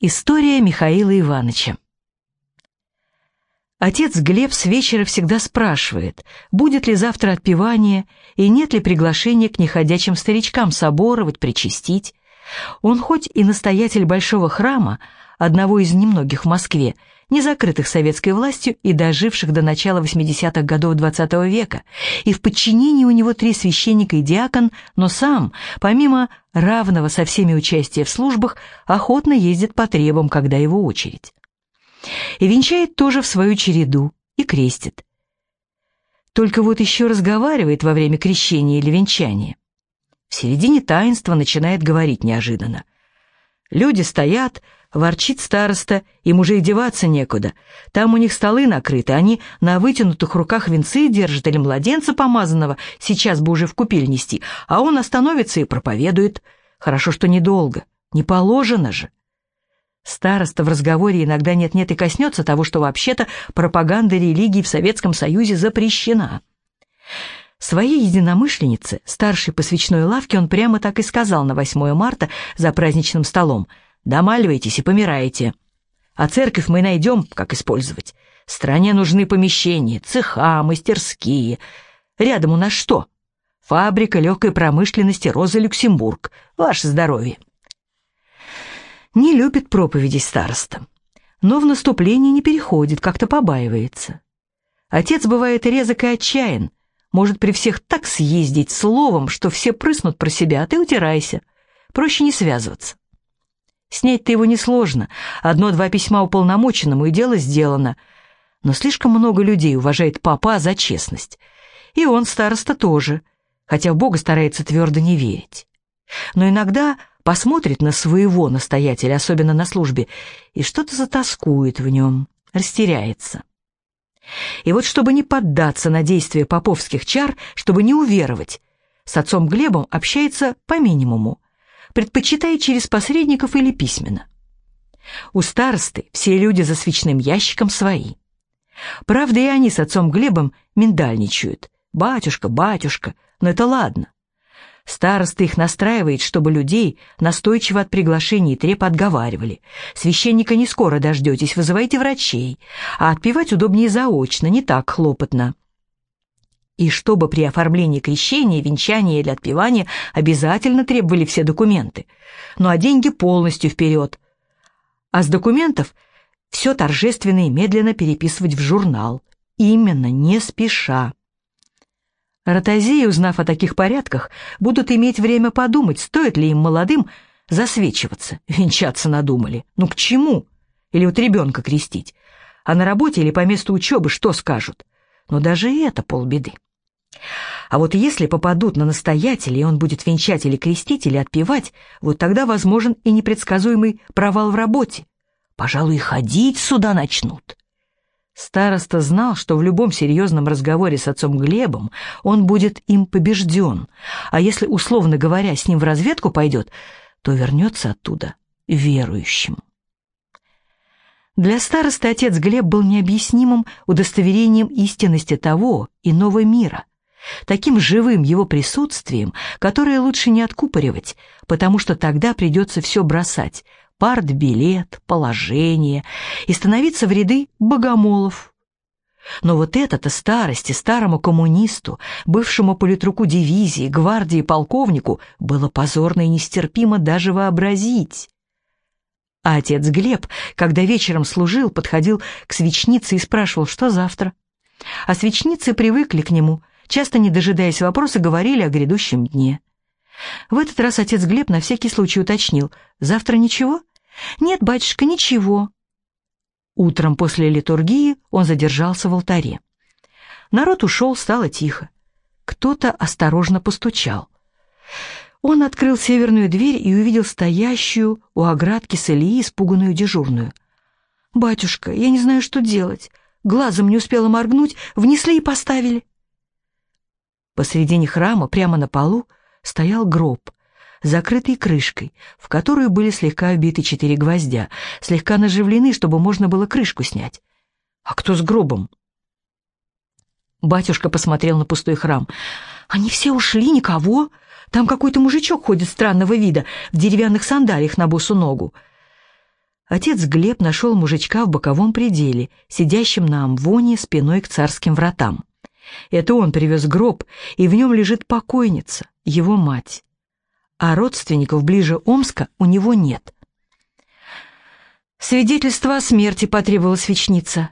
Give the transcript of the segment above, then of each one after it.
История Михаила Ивановича. Отец Глеб с вечера всегда спрашивает, будет ли завтра отпевание и нет ли приглашения к неходячим старичкам соборовать, причастить. Он хоть и настоятель большого храма, одного из немногих в Москве, не закрытых советской властью и доживших до начала 80-х годов XX -го века, и в подчинении у него три священника и диакон, но сам, помимо равного со всеми участия в службах, охотно ездит по требам, когда его очередь. И венчает тоже в свою череду, и крестит. Только вот еще разговаривает во время крещения или венчания. В середине таинства начинает говорить неожиданно. Люди стоят, Ворчит староста, им уже и деваться некуда. Там у них столы накрыты, они на вытянутых руках венцы держат или младенца помазанного, сейчас бы уже в купель нести, а он остановится и проповедует. Хорошо, что недолго, не положено же. Староста в разговоре иногда нет-нет и коснется того, что вообще-то пропаганда религии в Советском Союзе запрещена. Своей единомышленнице, старшей по свечной лавке, он прямо так и сказал на 8 марта за праздничным столом – Домаливайтесь и помираете. А церковь мы найдем, как использовать. Стране нужны помещения, цеха, мастерские. Рядом у нас что? Фабрика легкой промышленности «Роза Люксембург». Ваше здоровье. Не любит проповеди староста, но в наступление не переходит, как-то побаивается. Отец бывает резок и отчаян, может при всех так съездить словом, что все прыснут про себя, а ты утирайся. Проще не связываться. Снять-то его несложно. Одно-два письма уполномоченному, и дело сделано. Но слишком много людей уважает папа за честность. И он, староста, тоже, хотя в Бога старается твердо не верить. Но иногда посмотрит на своего настоятеля, особенно на службе, и что-то затаскует в нем, растеряется. И вот чтобы не поддаться на действия поповских чар, чтобы не уверовать, с отцом Глебом общается по минимуму, предпочитая через посредников или письменно. У старосты все люди за свечным ящиком свои. Правда, и они с отцом Глебом миндальничают. «Батюшка, батюшка, но это ладно». Староста их настраивает, чтобы людей настойчиво от приглашений треп отговаривали. Священника не скоро дождетесь, вызывайте врачей. А отпевать удобнее заочно, не так хлопотно и чтобы при оформлении крещения, венчания или отпевания обязательно требовали все документы. Ну а деньги полностью вперед. А с документов все торжественно и медленно переписывать в журнал. Именно, не спеша. Ротозеи, узнав о таких порядках, будут иметь время подумать, стоит ли им молодым засвечиваться, венчаться надумали. Ну к чему? Или вот ребенка крестить? А на работе или по месту учебы что скажут? Но даже это полбеды. А вот если попадут на настоятеля, и он будет венчать или крестить, или отпевать, вот тогда возможен и непредсказуемый провал в работе. Пожалуй, ходить сюда начнут. Староста знал, что в любом серьезном разговоре с отцом Глебом он будет им побежден, а если, условно говоря, с ним в разведку пойдет, то вернется оттуда верующим. Для старосты отец Глеб был необъяснимым удостоверением истинности того иного мира, таким живым его присутствием, которое лучше не откупоривать, потому что тогда придется все бросать, партбилет, положение, и становиться в ряды богомолов. Но вот это-то старости, старому коммунисту, бывшему политруку дивизии, гвардии, полковнику, было позорно и нестерпимо даже вообразить. А отец Глеб, когда вечером служил, подходил к свечнице и спрашивал, что завтра. А свечницы привыкли к нему, часто не дожидаясь вопроса, говорили о грядущем дне. В этот раз отец Глеб на всякий случай уточнил. «Завтра ничего?» «Нет, батюшка, ничего». Утром после литургии он задержался в алтаре. Народ ушел, стало тихо. Кто-то осторожно постучал. Он открыл северную дверь и увидел стоящую у оградки с Ильи испуганную дежурную. «Батюшка, я не знаю, что делать. Глазом не успела моргнуть, внесли и поставили». Посредине храма, прямо на полу, стоял гроб, закрытый крышкой, в которую были слегка вбиты четыре гвоздя, слегка наживлены, чтобы можно было крышку снять. «А кто с гробом?» Батюшка посмотрел на пустой храм. «Они все ушли, никого. Там какой-то мужичок ходит странного вида, в деревянных сандалиях на босу ногу». Отец Глеб нашел мужичка в боковом пределе, сидящим на амвоне спиной к царским вратам. Это он привез гроб, и в нем лежит покойница, его мать. А родственников ближе Омска у него нет. Свидетельство о смерти потребовала свечница.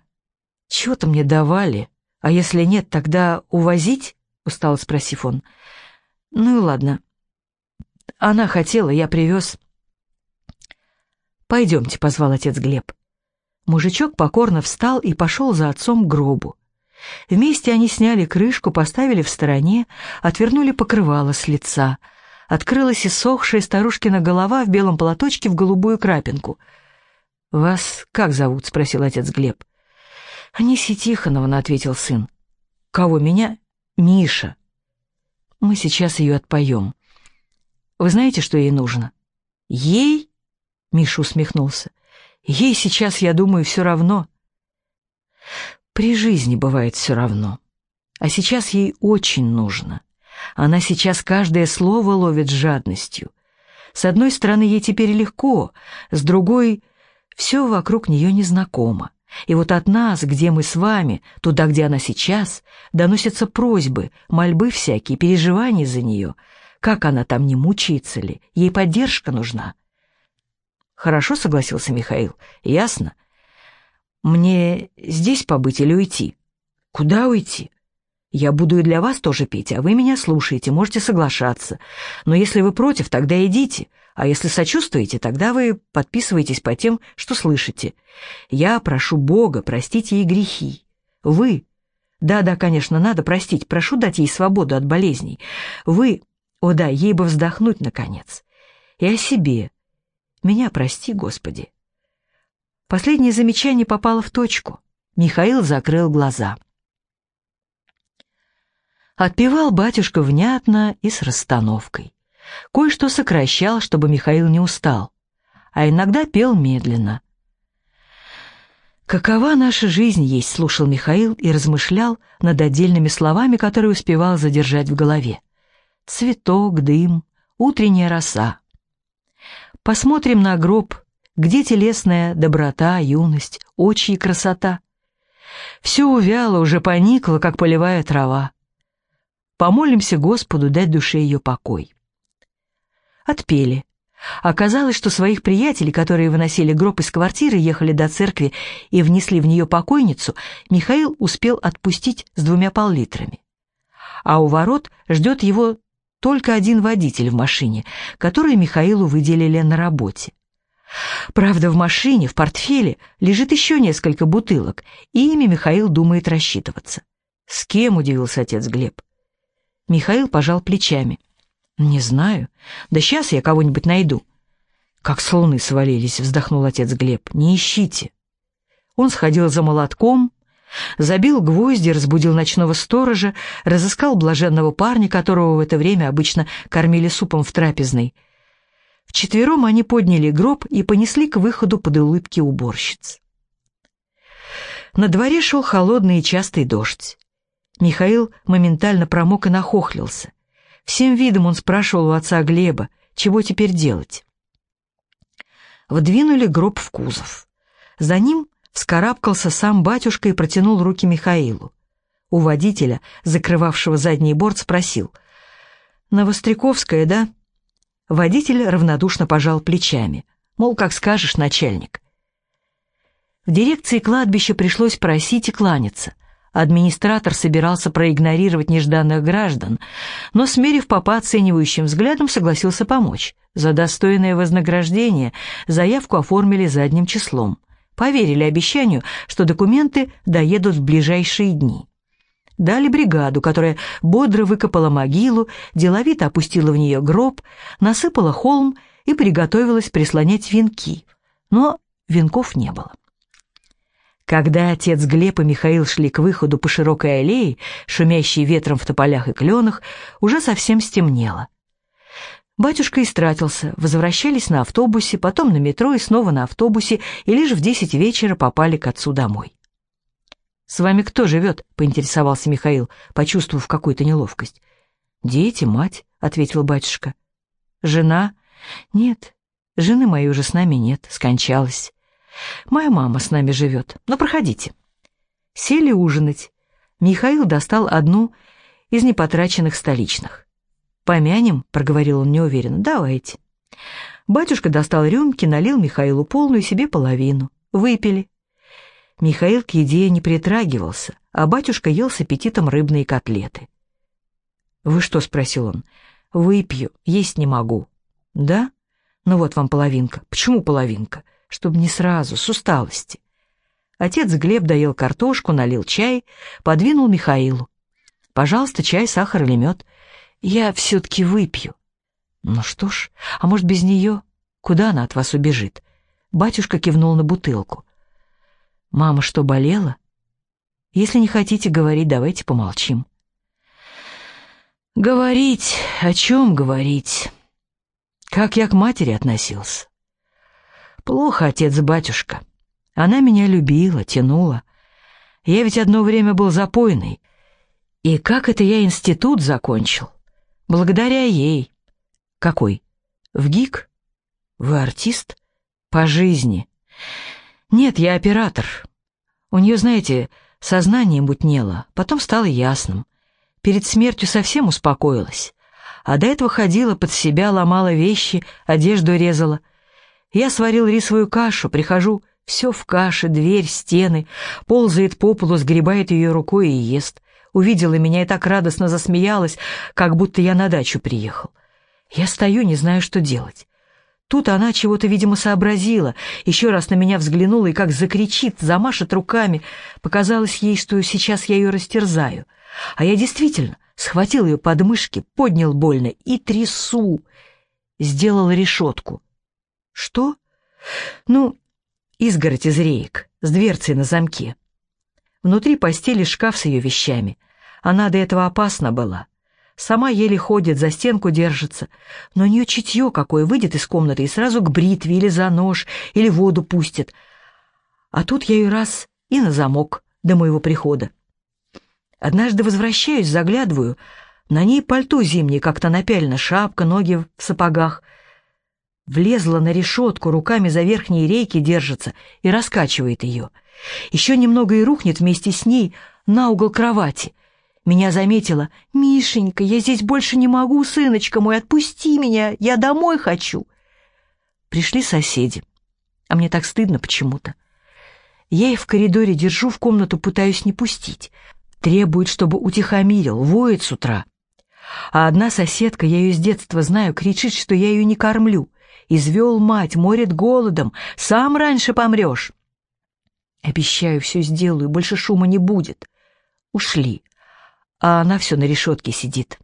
«Чего-то мне давали, а если нет, тогда увозить?» — устало спросив он. «Ну и ладно. Она хотела, я привез». «Пойдемте», — позвал отец Глеб. Мужичок покорно встал и пошел за отцом к гробу. Вместе они сняли крышку, поставили в стороне, отвернули покрывало с лица. Открылась иссохшая старушкина голова в белом платочке в голубую крапинку. «Вас как зовут?» — спросил отец Глеб. «Анисия Тихоновна», — ответил сын. «Кого, меня?» «Миша». «Мы сейчас ее отпоем. Вы знаете, что ей нужно?» «Ей?» — Миша усмехнулся. «Ей сейчас, я думаю, все равно». При жизни бывает все равно. А сейчас ей очень нужно. Она сейчас каждое слово ловит жадностью. С одной стороны, ей теперь легко, с другой — все вокруг нее незнакомо. И вот от нас, где мы с вами, туда, где она сейчас, доносятся просьбы, мольбы всякие, переживания за нее. Как она там, не мучается ли? Ей поддержка нужна. Хорошо, согласился Михаил. Ясно. Мне здесь побыть или уйти? Куда уйти? Я буду и для вас тоже петь, а вы меня слушаете, можете соглашаться. Но если вы против, тогда идите. А если сочувствуете, тогда вы подписываетесь по тем, что слышите. Я прошу Бога простить ей грехи. Вы... Да-да, конечно, надо простить, прошу дать ей свободу от болезней. Вы... О да, ей бы вздохнуть, наконец. И о себе. Меня прости, Господи. Последнее замечание попало в точку. Михаил закрыл глаза. Отпевал батюшка внятно и с расстановкой. Кое-что сокращал, чтобы Михаил не устал, а иногда пел медленно. «Какова наша жизнь есть?» — слушал Михаил и размышлял над отдельными словами, которые успевал задержать в голове. «Цветок, дым, утренняя роса». Посмотрим на гроб где телесная доброта, юность, очи и красота? Все увяло, уже поникло, как полевая трава. Помолимся Господу дать душе ее покой. Отпели. Оказалось, что своих приятелей, которые выносили гроб из квартиры, ехали до церкви и внесли в нее покойницу, Михаил успел отпустить с двумя пол-литрами. А у ворот ждет его только один водитель в машине, который Михаилу выделили на работе. Правда, в машине, в портфеле лежит еще несколько бутылок, и ими Михаил думает рассчитываться. «С кем?» — удивился отец Глеб. Михаил пожал плечами. «Не знаю. Да сейчас я кого-нибудь найду». «Как с луны свалились», — вздохнул отец Глеб. «Не ищите». Он сходил за молотком, забил гвозди, разбудил ночного сторожа, разыскал блаженного парня, которого в это время обычно кормили супом в трапезной — Вчетвером они подняли гроб и понесли к выходу под улыбки уборщиц. На дворе шел холодный и частый дождь. Михаил моментально промок и нахохлился. Всем видом он спрашивал у отца Глеба, чего теперь делать. Вдвинули гроб в кузов. За ним вскарабкался сам батюшка и протянул руки Михаилу. У водителя, закрывавшего задний борт, спросил. «Новостряковская, да?» Водитель равнодушно пожал плечами. Мол, как скажешь, начальник. В дирекции кладбища пришлось просить и кланяться. Администратор собирался проигнорировать нежданных граждан, но, смерив попа оценивающим взглядом, согласился помочь. За достойное вознаграждение заявку оформили задним числом. Поверили обещанию, что документы доедут в ближайшие дни. Дали бригаду, которая бодро выкопала могилу, деловито опустила в нее гроб, насыпала холм и приготовилась прислонять венки. Но венков не было. Когда отец Глеб и Михаил шли к выходу по широкой аллее, шумящей ветром в тополях и кленах, уже совсем стемнело. Батюшка истратился, возвращались на автобусе, потом на метро и снова на автобусе, и лишь в десять вечера попали к отцу домой. «С вами кто живет?» — поинтересовался Михаил, почувствовав какую-то неловкость. «Дети, мать», — ответил батюшка. «Жена?» «Нет, жены моей уже с нами нет, скончалась. Моя мама с нами живет. Но проходите». Сели ужинать. Михаил достал одну из непотраченных столичных. «Помянем», — проговорил он неуверенно, — «давайте». Батюшка достал рюмки, налил Михаилу полную, себе половину. Выпили. Михаил к еде не притрагивался, а батюшка ел с аппетитом рыбные котлеты. «Вы что?» — спросил он. «Выпью, есть не могу». «Да? Ну вот вам половинка». «Почему половинка?» «Чтобы не сразу, с усталости». Отец Глеб доел картошку, налил чай, подвинул Михаилу. «Пожалуйста, чай, сахар или мед. Я все-таки выпью». «Ну что ж, а может, без нее? Куда она от вас убежит?» Батюшка кивнул на бутылку. «Мама что, болела?» «Если не хотите говорить, давайте помолчим». «Говорить? О чем говорить?» «Как я к матери относился?» «Плохо, отец-батюшка. Она меня любила, тянула. Я ведь одно время был запойный. И как это я институт закончил? Благодаря ей. Какой? В ГИК? Вы артист? По жизни. Нет, я оператор. У нее, знаете, сознание мутнело, потом стало ясным. Перед смертью совсем успокоилась. А до этого ходила под себя, ломала вещи, одежду резала. Я сварил рисовую кашу, прихожу, все в каше, дверь, стены, ползает по полу, сгребает ее рукой и ест. Увидела меня и так радостно засмеялась, как будто я на дачу приехал. Я стою, не знаю, что делать. Тут она чего-то, видимо, сообразила, еще раз на меня взглянула и как закричит, замашет руками. Показалось ей, что сейчас я ее растерзаю. А я действительно схватил ее под мышки, поднял больно и трясу. Сделал решетку. Что? Ну, изгородь из реек, с дверцей на замке. Внутри постели шкаф с ее вещами. Она до этого опасна была. Сама еле ходит, за стенку держится. Но у нее чутье какое, выйдет из комнаты и сразу к бритве или за нож, или воду пустит. А тут я ее раз и на замок до моего прихода. Однажды возвращаюсь, заглядываю. На ней пальто зимнее, как-то напялено, шапка, ноги в сапогах — Влезла на решетку, руками за верхние рейки держится и раскачивает ее. Еще немного и рухнет вместе с ней на угол кровати. Меня заметила. «Мишенька, я здесь больше не могу, сыночка мой, отпусти меня, я домой хочу». Пришли соседи, а мне так стыдно почему-то. Я их в коридоре держу, в комнату пытаюсь не пустить. Требует, чтобы утихомирил, воет с утра. А одна соседка, я ее с детства знаю, кричит, что я ее не кормлю извел мать, морит голодом, сам раньше помрешь. Обещаю, все сделаю, больше шума не будет. Ушли, а она все на решетке сидит.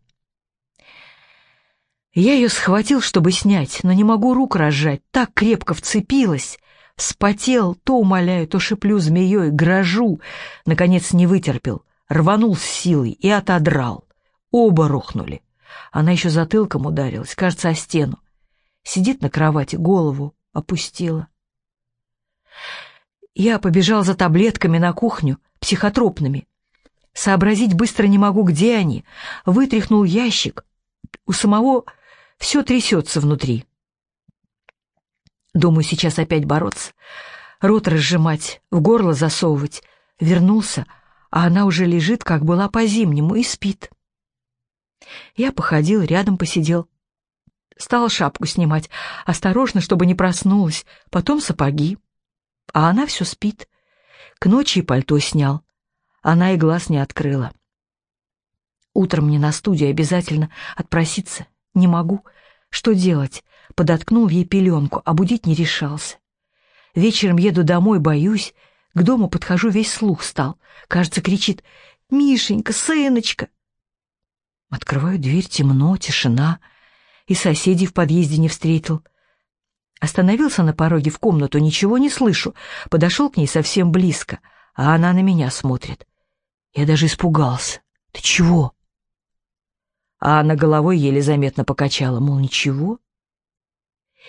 Я ее схватил, чтобы снять, но не могу рук разжать, так крепко вцепилась. Вспотел, то умоляю, то шиплю змеей, грожу. Наконец не вытерпел, рванул с силой и отодрал. Оба рухнули. Она еще затылком ударилась, кажется, о стену. Сидит на кровати, голову опустила. Я побежал за таблетками на кухню, психотропными. Сообразить быстро не могу, где они. Вытряхнул ящик. У самого все трясется внутри. Думаю, сейчас опять бороться. Рот разжимать, в горло засовывать. Вернулся, а она уже лежит, как была по-зимнему, и спит. Я походил, рядом посидел. Стал шапку снимать, осторожно, чтобы не проснулась, потом сапоги. А она все спит. К ночи и пальто снял. Она и глаз не открыла. Утром мне на студию обязательно отпроситься. Не могу. Что делать? Подоткнул ей пеленку, а будить не решался. Вечером еду домой, боюсь. К дому подхожу, весь слух стал. Кажется, кричит «Мишенька, сыночка!» Открываю дверь, темно, тишина и соседей в подъезде не встретил. Остановился на пороге в комнату, ничего не слышу, подошел к ней совсем близко, а она на меня смотрит. Я даже испугался. «Ты чего?» А она головой еле заметно покачала, мол, ничего.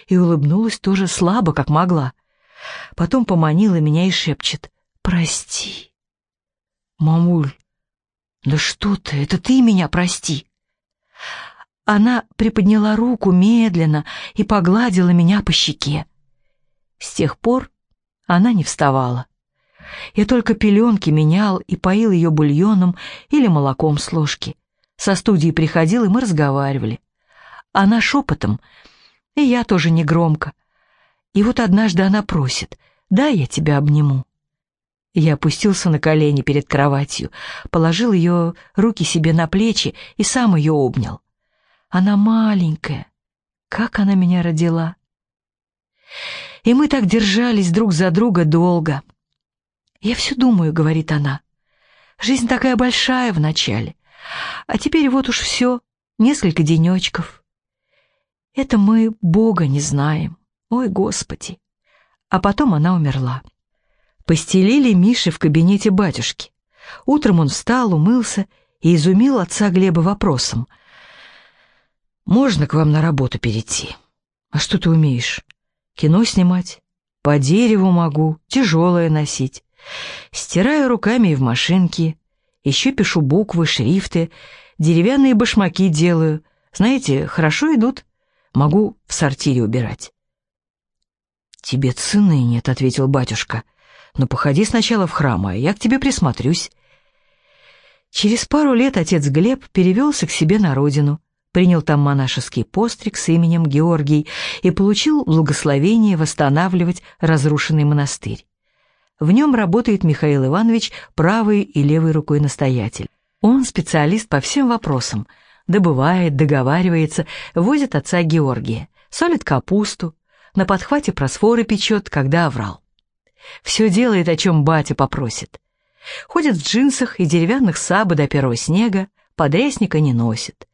И улыбнулась тоже слабо, как могла. Потом поманила меня и шепчет «Прости». «Мамуль, да что ты, это ты меня прости». Она приподняла руку медленно и погладила меня по щеке. С тех пор Она не вставала. Я только пеленки менял и поил ее бульоном или молоком с ложки. Со студии приходил, и мы разговаривали. Она шепотом, и я тоже негромко. И вот однажды она просит, «Дай я тебя обниму». Я опустился на колени перед кроватью, положил ее руки себе на плечи и сам ее обнял. Она маленькая, как она меня родила. И мы так держались друг за друга долго. «Я все думаю», — говорит она. «Жизнь такая большая вначале, а теперь вот уж все, несколько денечков. Это мы Бога не знаем, ой, Господи!» А потом она умерла. Постелили Мише в кабинете батюшки. Утром он встал, умылся и изумил отца Глеба вопросом. «Можно к вам на работу перейти?» «А что ты умеешь?» «Кино снимать?» «По дереву могу, тяжелое носить. Стираю руками и в машинке. Еще пишу буквы, шрифты, деревянные башмаки делаю. Знаете, хорошо идут. Могу в сортире убирать». «Тебе цены нет», — ответил батюшка. Но походи сначала в храм, а я к тебе присмотрюсь». Через пару лет отец Глеб перевелся к себе на родину, принял там монашеский постриг с именем Георгий и получил благословение восстанавливать разрушенный монастырь. В нем работает Михаил Иванович правой и левой рукой настоятель. Он специалист по всем вопросам, добывает, договаривается, возит отца Георгия, солит капусту, на подхвате просфоры печет, когда оврал. Все делает, о чем батя попросит. Ходит в джинсах и деревянных сабы до первого снега, подрясника не носит.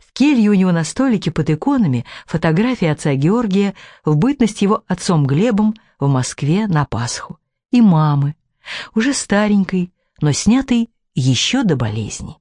В келье у него на столике под иконами фотографии отца Георгия в бытность его отцом Глебом в Москве на Пасху. И мамы, уже старенькой, но снятой еще до болезни.